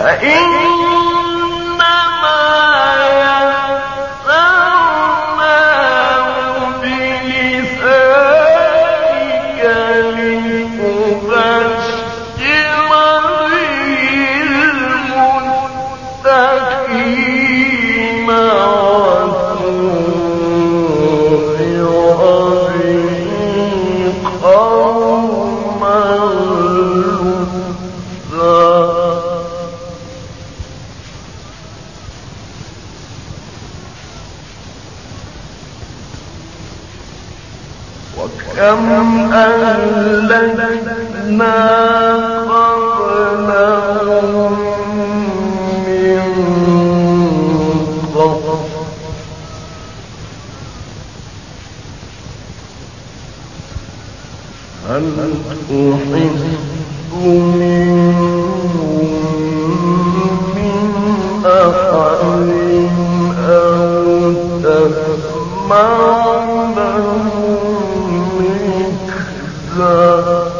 فإن وكم أهلكنا قبلهم من قرن هل تحب Uh...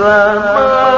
السماء